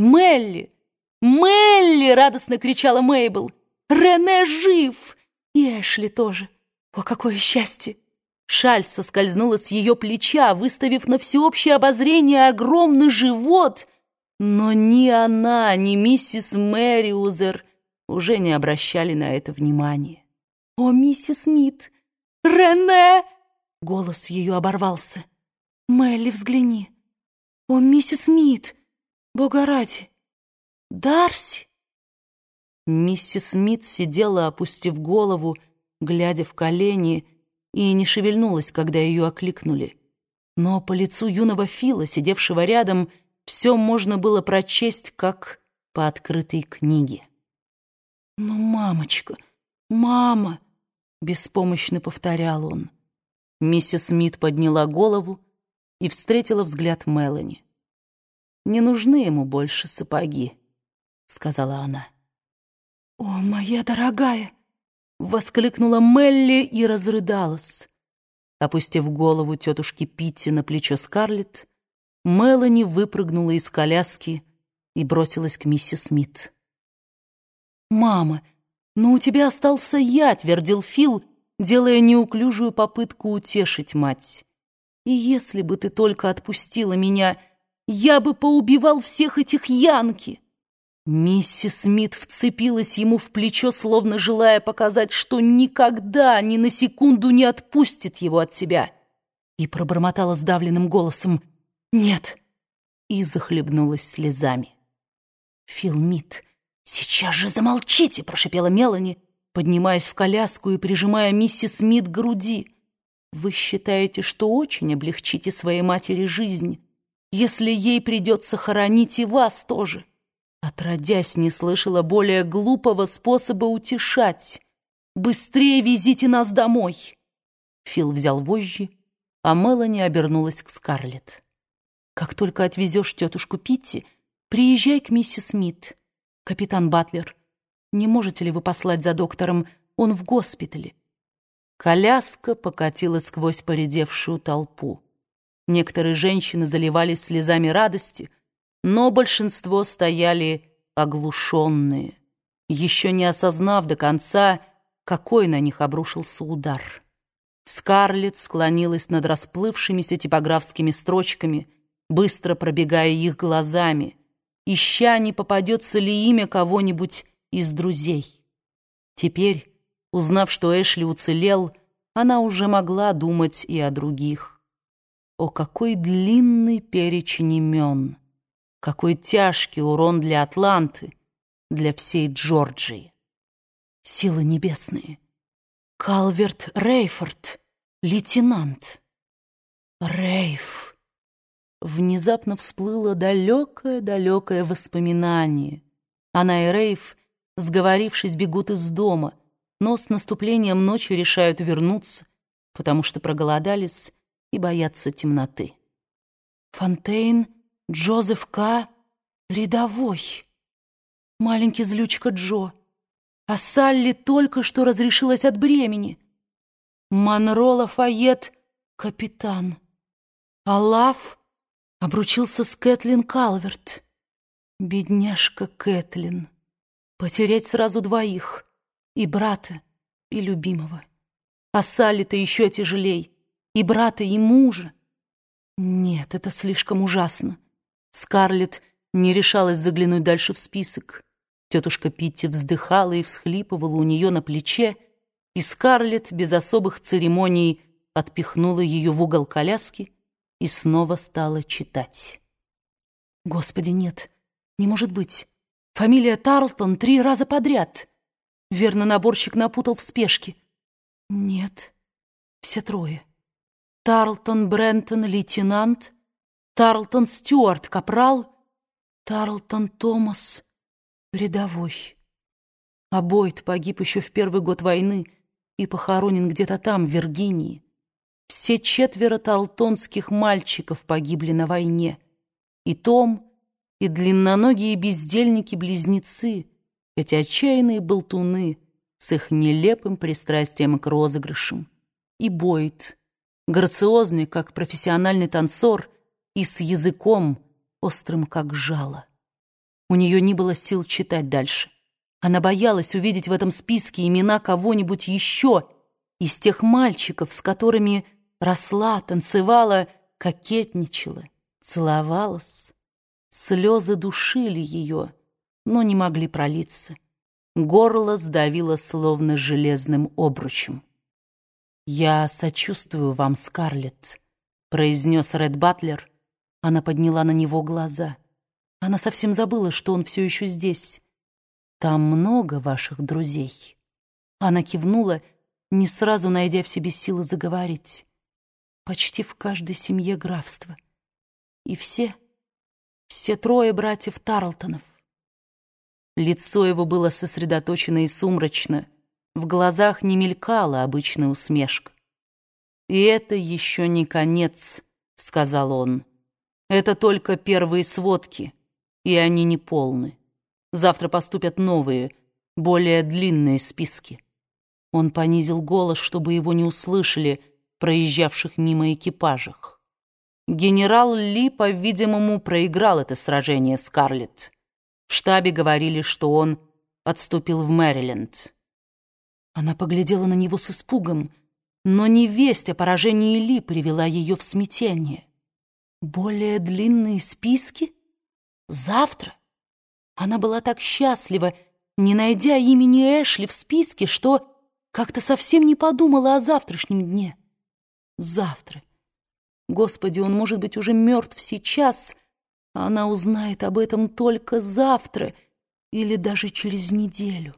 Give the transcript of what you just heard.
«Мелли! Мелли!» — радостно кричала Мейбл. «Рене жив! И Эшли тоже! О, какое счастье!» Шаль соскользнула с ее плеча, выставив на всеобщее обозрение огромный живот, но ни она, ни миссис Мэриузер уже не обращали на это внимания. «О, миссис Смит! Рене!» Голос ее оборвался. «Мелли, взгляни! О, миссис Смит! Бога ради! Дарси!» Миссис Смит сидела, опустив голову, глядя в колени, и не шевельнулась, когда ее окликнули. Но по лицу юного Фила, сидевшего рядом, все можно было прочесть, как по открытой книге. «Ну, мамочка, мама!» — беспомощно повторял он. Миссис Смит подняла голову и встретила взгляд Мелани. «Не нужны ему больше сапоги», — сказала она. «О, моя дорогая!» — воскликнула Мелли и разрыдалась. Опустив голову тетушки Питти на плечо Скарлетт, Мелани выпрыгнула из коляски и бросилась к миссис Смит. «Мама, но у тебя остался я», — твердил Фил, делая неуклюжую попытку утешить мать. «И если бы ты только отпустила меня, я бы поубивал всех этих янки!» Миссис Смит вцепилась ему в плечо, словно желая показать, что никогда, ни на секунду не отпустит его от себя, и пробормотала сдавленным голосом «Нет!» и захлебнулась слезами. «Фил Мит, сейчас же замолчите!» — прошипела Мелани, поднимаясь в коляску и прижимая миссис Смит к груди. «Вы считаете, что очень облегчите своей матери жизнь, если ей придется хоронить и вас тоже?» Отродясь, не слышала более глупого способа утешать. «Быстрее везите нас домой!» Фил взял вожжи, а Мелани обернулась к Скарлетт. «Как только отвезешь тетушку Питти, приезжай к миссис Смит. Капитан Батлер, не можете ли вы послать за доктором? Он в госпитале». Коляска покатила сквозь поредевшую толпу. Некоторые женщины заливались слезами радости — но большинство стояли оглушенные, еще не осознав до конца, какой на них обрушился удар. Скарлетт склонилась над расплывшимися типографскими строчками, быстро пробегая их глазами, ища, не попадется ли имя кого-нибудь из друзей. Теперь, узнав, что Эшли уцелел, она уже могла думать и о других. О, какой длинный перечень имен! Какой тяжкий урон для Атланты, для всей Джорджии. Силы небесные. Калверт Рейфорд, лейтенант. Рейф. Внезапно всплыло далекое-далекое воспоминание. Она и Рейф, сговорившись, бегут из дома, но с наступлением ночи решают вернуться, потому что проголодались и боятся темноты. Фонтейн — Джозеф К. рядовой. Маленький злючка Джо. А Салли только что разрешилась от бремени. Монро Лафайет — капитан. А Лав обручился с Кэтлин Калверт. Бедняжка Кэтлин. Потерять сразу двоих. И брата, и любимого. А Салли-то еще тяжелей. И брата, и мужа. Нет, это слишком ужасно. Скарлетт не решалась заглянуть дальше в список. Тетушка Питти вздыхала и всхлипывала у нее на плече, и Скарлетт без особых церемоний отпихнула ее в угол коляски и снова стала читать. «Господи, нет, не может быть. Фамилия Тарлтон три раза подряд. Верно, наборщик напутал в спешке. Нет, все трое. Тарлтон, Брентон, лейтенант — Тарлтон Стюарт, капрал, Тарлтон Томас, рядовой. А Бойд погиб еще в первый год войны и похоронен где-то там, в Виргинии. Все четверо тарлтонских мальчиков погибли на войне. И Том, и длинноногие бездельники-близнецы, эти отчаянные болтуны с их нелепым пристрастием к розыгрышам. И Бойд, грациозный, как профессиональный танцор, и с языком, острым как жало. У нее не было сил читать дальше. Она боялась увидеть в этом списке имена кого-нибудь еще из тех мальчиков, с которыми росла, танцевала, кокетничала, целовалась. Слезы душили ее, но не могли пролиться. Горло сдавило словно железным обручем. «Я сочувствую вам, Скарлетт», — произнес Ред Батлер. Она подняла на него глаза. Она совсем забыла, что он все еще здесь. «Там много ваших друзей». Она кивнула, не сразу найдя в себе силы заговорить. Почти в каждой семье графства. И все, все трое братьев Тарлтонов. Лицо его было сосредоточено и сумрачно, в глазах не мелькала обычная усмешка. «И это еще не конец», — сказал он. «Это только первые сводки, и они не полны. Завтра поступят новые, более длинные списки». Он понизил голос, чтобы его не услышали проезжавших мимо экипажах. Генерал Ли, по-видимому, проиграл это сражение Скарлетт. В штабе говорили, что он отступил в Мэриленд. Она поглядела на него с испугом, но не весть о поражении Ли привела ее в смятение. Более длинные списки? Завтра? Она была так счастлива, не найдя имени Эшли в списке, что как-то совсем не подумала о завтрашнем дне. Завтра. Господи, он может быть уже мертв сейчас, а она узнает об этом только завтра или даже через неделю.